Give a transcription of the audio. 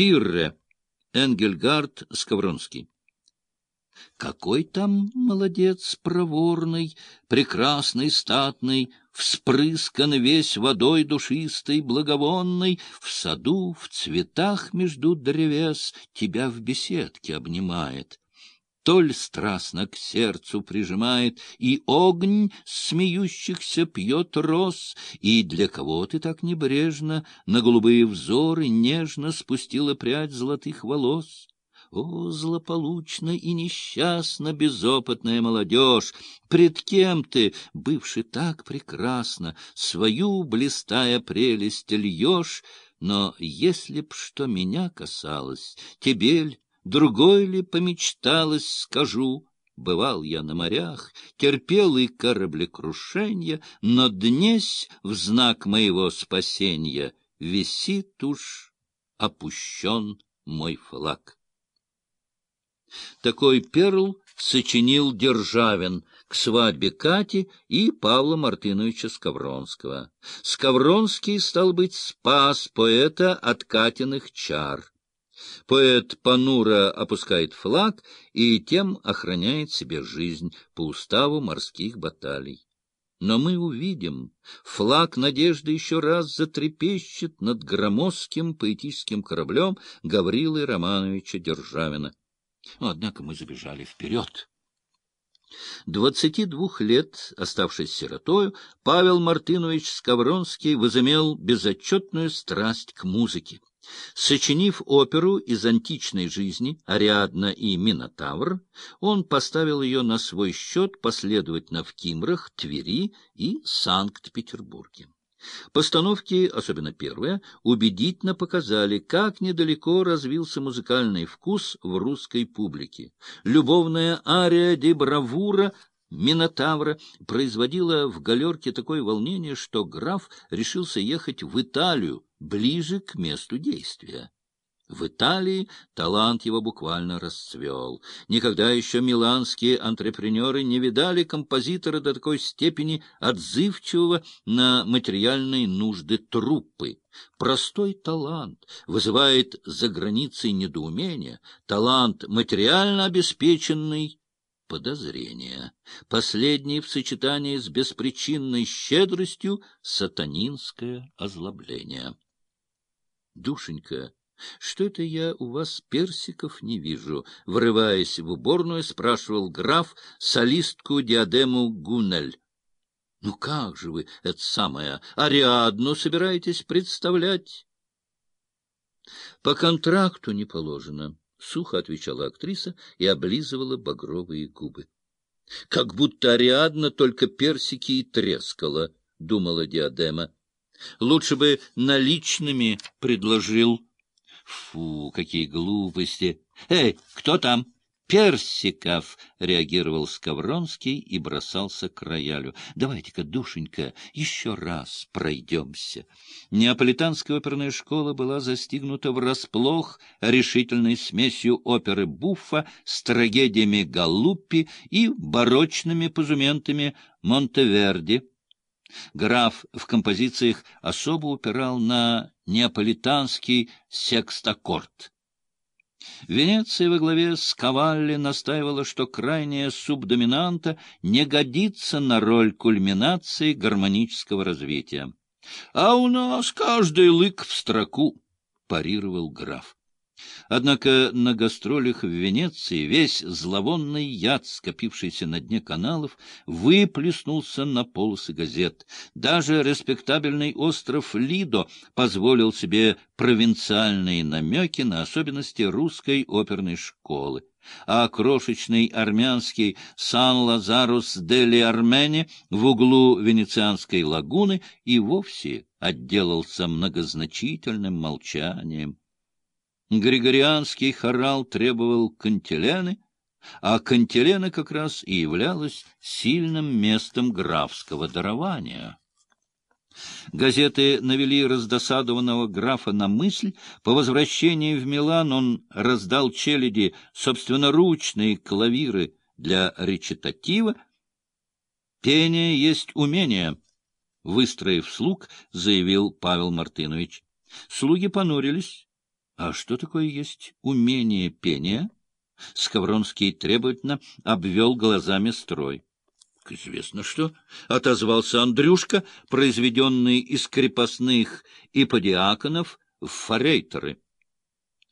Пирре. Энгельгард Скавронский. Какой там молодец проворный, прекрасный, статный, вспрыскан весь водой душистой, благовонной, в саду, в цветах между древес тебя в беседке обнимает. Толь страстно к сердцу прижимает, и огонь смеющихся пьет роз, и для кого ты так небрежно на голубые взоры нежно спустила прядь золотых волос? О, злополучно и несчастно безопытная молодежь! Пред кем ты, бывший так прекрасно, свою, блистая прелесть, льешь? Но если б что меня касалось, тебе ль, другой ли помечталось, скажу, Бывал я на морях, терпел и кораблекрушенья, но днесь в знак моего спасения висит уж опущен мой флаг. Такой перл сочинил Державин к свадьбе Кати и Павла Мартыновича Скавронского. Скавронский, стал быть, спас поэта от Катиных чар. Поэт понуро опускает флаг и тем охраняет себе жизнь по уставу морских баталий. Но мы увидим, флаг надежды еще раз затрепещет над громоздким поэтическим кораблем Гаврилы Романовича Державина. Однако мы забежали вперед. Двадцати двух лет, оставшись сиротою, Павел Мартынович Скавронский возымел безотчетную страсть к музыке. Сочинив оперу из античной жизни «Ариадна и Минотавр», он поставил ее на свой счет последовательно в Кимрах, Твери и Санкт-Петербурге. Постановки, особенно первая, убедительно показали, как недалеко развился музыкальный вкус в русской публике. Любовная ария де бравура Минотавра производила в галерке такое волнение, что граф решился ехать в Италию, ближе к месту действия. В Италии талант его буквально расцвел. Никогда еще миланские антрепренеры не видали композитора до такой степени отзывчивого на материальные нужды труппы. Простой талант вызывает за границей недоумения, талант материально обеспеченный — подозрение. Последний в сочетании с беспричинной щедростью — сатанинское озлобление. Душенька, что это я у вас персиков не вижу? Врываясь в уборную, спрашивал граф солистку диадему Гунель. — Ну как же вы, это самое, Ариадну собираетесь представлять? — По контракту не положено, — сухо отвечала актриса и облизывала багровые губы. — Как будто Ариадна только персики и трескала, — думала диадема. — Лучше бы наличными предложил. — Фу, какие глупости! Эй, кто там? Персиков! — реагировал Скавронский и бросался к роялю. — Давайте-ка, душенька, еще раз пройдемся. Неаполитанская оперная школа была застигнута врасплох решительной смесью оперы Буффа с трагедиями Галлуппи и барочными позументами Монтеверди. Граф в композициях особо упирал на неаполитанский секстаккорд. Венеция во главе с Кавалли настаивала, что крайняя субдоминанта не годится на роль кульминации гармонического развития. — А у нас каждый лык в строку, — парировал граф. Однако на гастролях в Венеции весь зловонный яд, скопившийся на дне каналов, выплеснулся на полосы газет. Даже респектабельный остров Лидо позволил себе провинциальные намеки на особенности русской оперной школы а крошечный армянский Сан-Лазарус дели Армени в углу Венецианской лагуны и вовсе отделался многозначительным молчанием. Григорианский хорал требовал кантилены, а кантилена как раз и являлась сильным местом графского дарования. Газеты навели раздосадованного графа на мысль. По возвращении в Милан он раздал челяди собственноручные клавиры для речитатива. «Пение есть умение», — выстроив слуг, заявил Павел Мартынович. Слуги понурились А что такое есть умение пения? Скавронский требовательно обвел глазами строй. — Известно что, — отозвался Андрюшка, произведенный из крепостных и подиаконов в форейтеры.